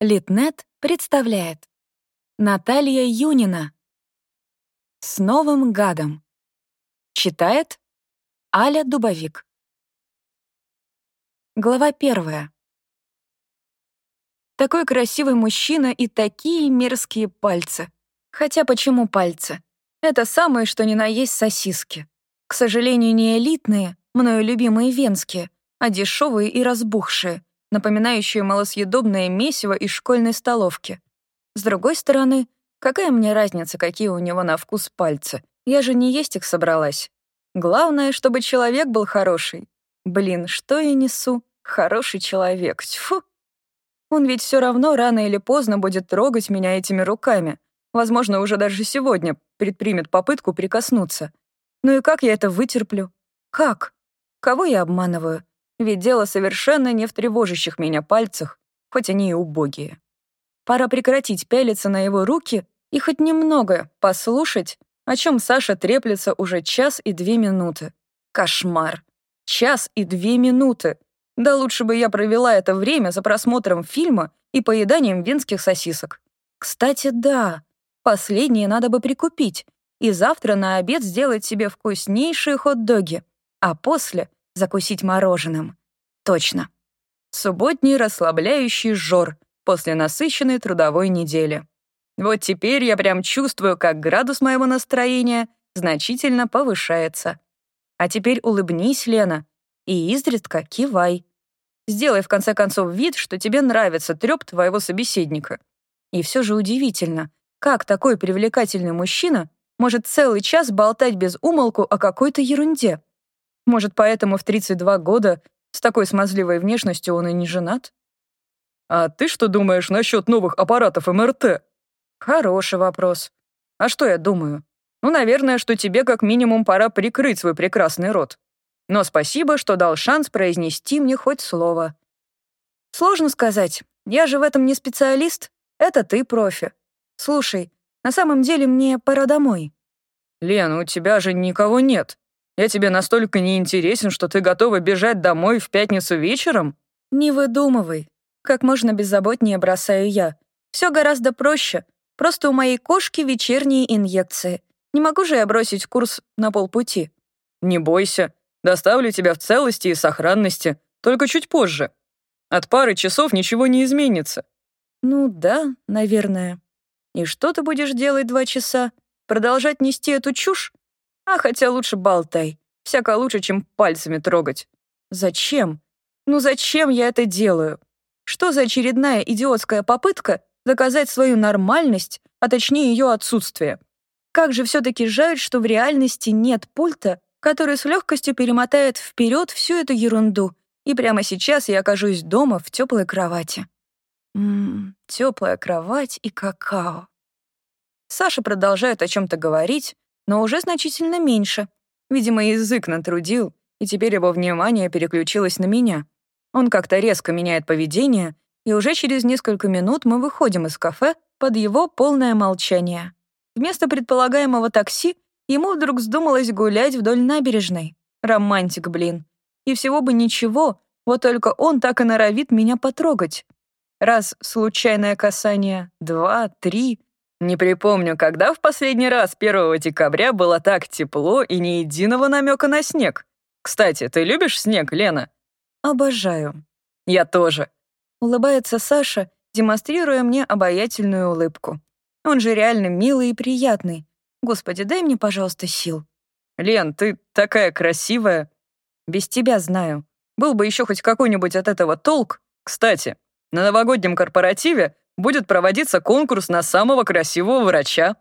Литнет представляет Наталья Юнина «С Новым гадом» Читает Аля Дубовик Глава первая Такой красивый мужчина и такие мерзкие пальцы. Хотя почему пальцы? Это самые, что ни на есть сосиски. К сожалению, не элитные, мною любимые венские, а дешевые и разбухшие — напоминающие малосъедобное месиво из школьной столовки. С другой стороны, какая мне разница, какие у него на вкус пальцы? Я же не есть их собралась. Главное, чтобы человек был хороший. Блин, что я несу? Хороший человек. Тьфу. Он ведь все равно рано или поздно будет трогать меня этими руками. Возможно, уже даже сегодня предпримет попытку прикоснуться. Ну и как я это вытерплю? Как? Кого я обманываю? Ведь дело совершенно не в тревожащих меня пальцах, хоть они и убогие. Пора прекратить пялиться на его руки и хоть немного послушать, о чем Саша треплется уже час и две минуты. Кошмар. Час и две минуты. Да лучше бы я провела это время за просмотром фильма и поеданием венских сосисок. Кстати, да, последние надо бы прикупить и завтра на обед сделать себе вкуснейшие хот-доги, а после закусить мороженым. Точно. Субботний расслабляющий жор после насыщенной трудовой недели. Вот теперь я прям чувствую, как градус моего настроения значительно повышается. А теперь улыбнись, Лена, и изредка кивай. Сделай в конце концов вид, что тебе нравится трёп твоего собеседника. И все же удивительно, как такой привлекательный мужчина может целый час болтать без умолку о какой-то ерунде. Может, поэтому в 32 года с такой смазливой внешностью он и не женат? А ты что думаешь насчет новых аппаратов МРТ? Хороший вопрос. А что я думаю? Ну, наверное, что тебе как минимум пора прикрыть свой прекрасный рот. Но спасибо, что дал шанс произнести мне хоть слово. Сложно сказать. Я же в этом не специалист. Это ты профи. Слушай, на самом деле мне пора домой. Лен, у тебя же никого нет. Я тебе настолько неинтересен, что ты готова бежать домой в пятницу вечером? Не выдумывай. Как можно беззаботнее бросаю я. Все гораздо проще. Просто у моей кошки вечерние инъекции. Не могу же я бросить курс на полпути. Не бойся. Доставлю тебя в целости и сохранности, только чуть позже. От пары часов ничего не изменится. Ну да, наверное. И что ты будешь делать два часа? Продолжать нести эту чушь? А хотя лучше болтай. Всяко лучше, чем пальцами трогать. Зачем? Ну зачем я это делаю? Что за очередная идиотская попытка доказать свою нормальность, а точнее ее отсутствие? Как же все-таки жаль, что в реальности нет пульта, который с легкостью перемотает вперед всю эту ерунду, и прямо сейчас я окажусь дома в теплой кровати. Ммм, теплая кровать и какао. Саша продолжает о чем-то говорить, но уже значительно меньше. Видимо, язык натрудил, и теперь его внимание переключилось на меня. Он как-то резко меняет поведение, и уже через несколько минут мы выходим из кафе под его полное молчание. Вместо предполагаемого такси ему вдруг вздумалось гулять вдоль набережной. Романтик, блин. И всего бы ничего, вот только он так и норовит меня потрогать. Раз случайное касание, два, три, не припомню, когда в последний раз 1 декабря было так тепло и ни единого намека на снег. Кстати, ты любишь снег, Лена? Обожаю. Я тоже. Улыбается Саша, демонстрируя мне обаятельную улыбку. Он же реально милый и приятный. Господи, дай мне, пожалуйста, сил. Лен, ты такая красивая. Без тебя знаю. Был бы еще хоть какой-нибудь от этого толк. Кстати, на новогоднем корпоративе будет проводиться конкурс на самого красивого врача».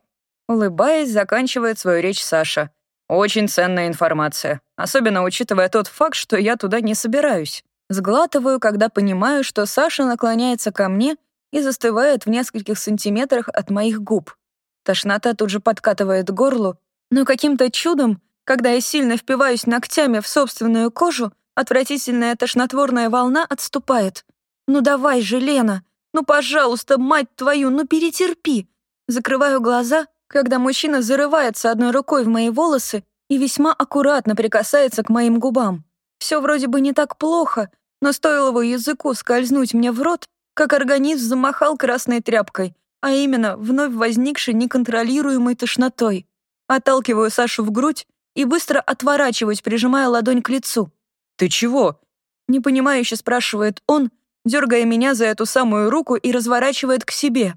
Улыбаясь, заканчивает свою речь Саша. «Очень ценная информация, особенно учитывая тот факт, что я туда не собираюсь. Сглатываю, когда понимаю, что Саша наклоняется ко мне и застывает в нескольких сантиметрах от моих губ. Тошнота тут же подкатывает горлу, но каким-то чудом, когда я сильно впиваюсь ногтями в собственную кожу, отвратительная тошнотворная волна отступает. «Ну давай же, Лена!» Ну, пожалуйста, мать твою, ну перетерпи. Закрываю глаза, когда мужчина зарывается одной рукой в мои волосы и весьма аккуратно прикасается к моим губам. Все вроде бы не так плохо, но стоило его языку скользнуть мне в рот, как организм замахал красной тряпкой, а именно вновь возникшей неконтролируемой тошнотой. Отталкиваю Сашу в грудь и быстро отворачиваюсь, прижимая ладонь к лицу. «Ты чего?» Непонимающе спрашивает он, дергая меня за эту самую руку и разворачивает к себе.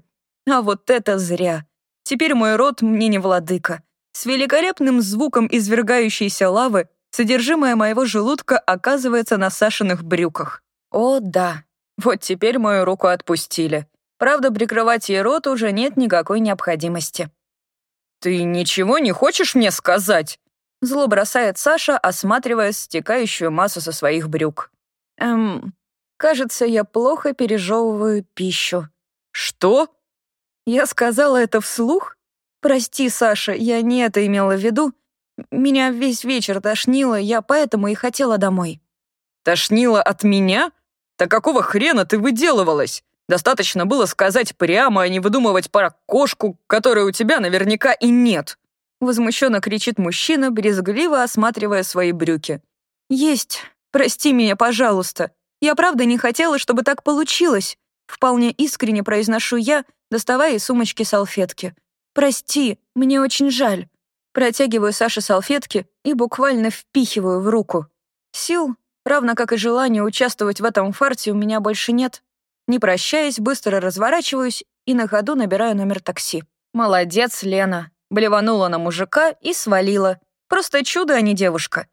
А вот это зря. Теперь мой рот мне не владыка. С великолепным звуком извергающейся лавы содержимое моего желудка оказывается на Сашиных брюках. О, да. Вот теперь мою руку отпустили. Правда, прикрывать ей рот уже нет никакой необходимости. «Ты ничего не хочешь мне сказать?» Зло бросает Саша, осматривая стекающую массу со своих брюк. Эм, кажется, я плохо пережевываю пищу. Что? Я сказала это вслух? Прости, Саша, я не это имела в виду. Меня весь вечер тошнило, я поэтому и хотела домой. Тошнило от меня? Так какого хрена ты выделывалась? Достаточно было сказать прямо, а не выдумывать про кошку, которой у тебя наверняка и нет. Возмущенно кричит мужчина, брезгливо осматривая свои брюки. «Есть. Прости меня, пожалуйста. Я правда не хотела, чтобы так получилось. Вполне искренне произношу я, доставая из сумочки салфетки. «Прости, мне очень жаль». Протягиваю Саше салфетки и буквально впихиваю в руку. Сил, равно как и желания участвовать в этом фарте, у меня больше нет. Не прощаясь, быстро разворачиваюсь и на ходу набираю номер такси. «Молодец, Лена!» Блеванула на мужика и свалила. Просто чудо, а не девушка.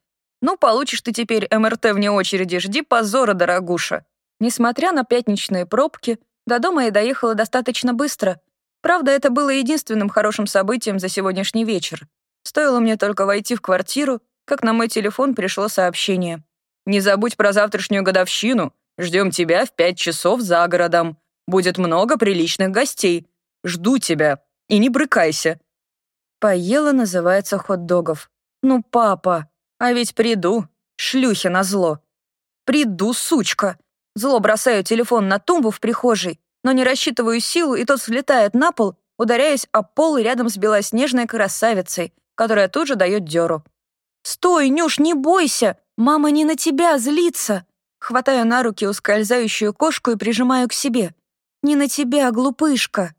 Ну, получишь ты теперь МРТ вне очереди, жди позора, дорогуша. Несмотря на пятничные пробки, до дома я доехала достаточно быстро. Правда, это было единственным хорошим событием за сегодняшний вечер. Стоило мне только войти в квартиру, как на мой телефон пришло сообщение. «Не забудь про завтрашнюю годовщину. Ждем тебя в пять часов за городом. Будет много приличных гостей. Жду тебя. И не брыкайся». Поела называется хот-догов. Ну, папа, а ведь приду. Шлюхи назло. Приду, сучка. Зло бросаю телефон на тумбу в прихожей, но не рассчитываю силу, и тот взлетает на пол, ударяясь о пол рядом с белоснежной красавицей, которая тут же дает дёру. «Стой, Нюш, не бойся! Мама не на тебя злится!» Хватаю на руки ускользающую кошку и прижимаю к себе. «Не на тебя, глупышка!»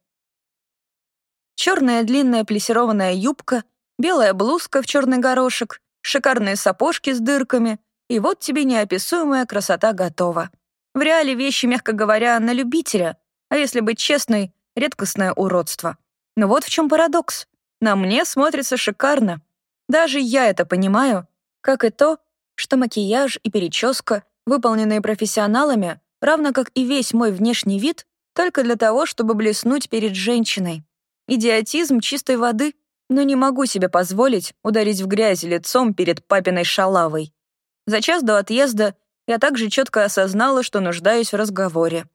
Черная длинная плесированная юбка, белая блузка в черный горошек, шикарные сапожки с дырками, и вот тебе неописуемая красота готова. В реале вещи, мягко говоря, на любителя, а если быть честной, редкостное уродство. Но вот в чем парадокс. На мне смотрится шикарно. Даже я это понимаю, как и то, что макияж и переческа, выполненные профессионалами, равно как и весь мой внешний вид, только для того, чтобы блеснуть перед женщиной. Идиотизм чистой воды, но не могу себе позволить ударить в грязь лицом перед папиной шалавой. За час до отъезда я также четко осознала, что нуждаюсь в разговоре.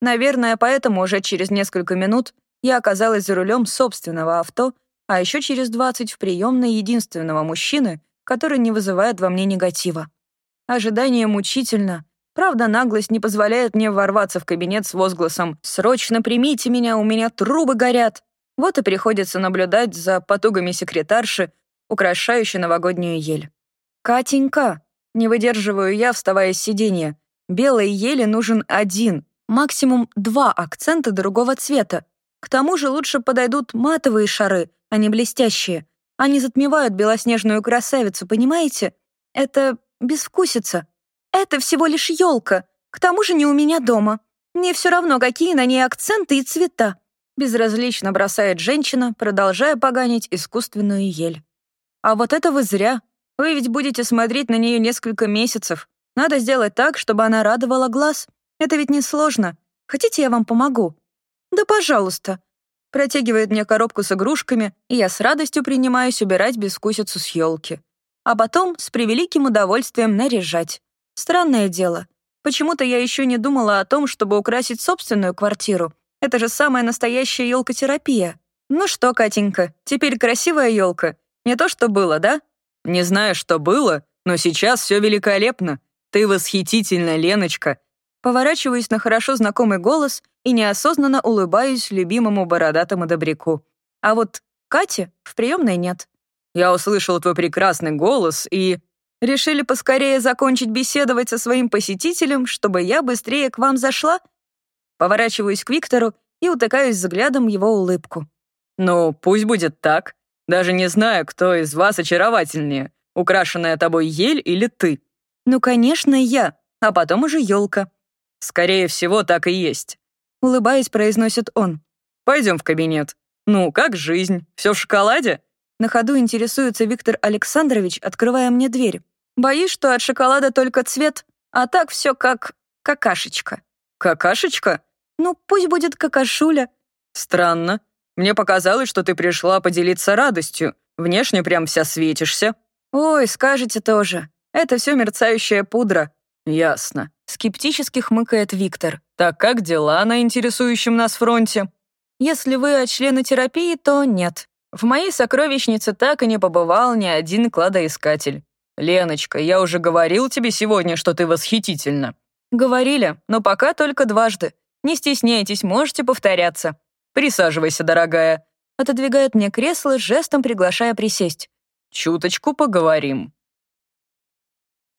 Наверное, поэтому уже через несколько минут я оказалась за рулем собственного авто, а еще через 20 в приемной единственного мужчины, который не вызывает во мне негатива. Ожидание мучительно. Правда, наглость не позволяет мне ворваться в кабинет с возгласом «Срочно примите меня, у меня трубы горят!» Вот и приходится наблюдать за потугами секретарши, украшающей новогоднюю ель. «Катенька!» Не выдерживаю я, вставая с сиденья. Белой ели нужен один, максимум два акцента другого цвета. К тому же лучше подойдут матовые шары, а не блестящие. Они затмевают белоснежную красавицу, понимаете? Это безвкусица. Это всего лишь елка. К тому же не у меня дома. Мне все равно, какие на ней акценты и цвета. Безразлично бросает женщина, продолжая поганить искусственную ель. А вот это вы зря. Вы ведь будете смотреть на нее несколько месяцев. Надо сделать так, чтобы она радовала глаз. Это ведь несложно. Хотите, я вам помогу? Да, пожалуйста. Протягивает мне коробку с игрушками, и я с радостью принимаюсь убирать безвкусицу с елки. А потом с превеликим удовольствием наряжать. Странное дело. Почему-то я еще не думала о том, чтобы украсить собственную квартиру. Это же самая настоящая елкотерапия. Ну что, Катенька, теперь красивая елка. Не то, что было, да? Не знаю, что было, но сейчас все великолепно. Ты восхитительна, Леночка. Поворачиваюсь на хорошо знакомый голос и неосознанно улыбаюсь любимому бородатому добряку. А вот Кати в приемной нет. Я услышал твой прекрасный голос и... Решили поскорее закончить беседовать со своим посетителем, чтобы я быстрее к вам зашла? Поворачиваюсь к Виктору и утыкаюсь взглядом его улыбку. «Ну, пусть будет так. Даже не знаю, кто из вас очаровательнее, украшенная тобой ель или ты». «Ну, конечно, я, а потом уже елка. «Скорее всего, так и есть», — улыбаясь, произносит он. Пойдем в кабинет. Ну, как жизнь? Все в шоколаде?» На ходу интересуется Виктор Александрович, открывая мне дверь. Боюсь, что от шоколада только цвет, а так все как какашечка. «Какашечка?» «Ну, пусть будет какашуля». «Странно. Мне показалось, что ты пришла поделиться радостью. Внешне прям вся светишься». «Ой, скажете тоже. Это все мерцающая пудра». «Ясно», — скептически хмыкает Виктор. «Так как дела на интересующем нас фронте?» «Если вы от членотерапии, то нет. В моей сокровищнице так и не побывал ни один кладоискатель. «Леночка, я уже говорил тебе сегодня, что ты восхитительна». «Говорили, но пока только дважды. Не стесняйтесь, можете повторяться». «Присаживайся, дорогая». Отодвигает мне кресло, жестом приглашая присесть. «Чуточку поговорим».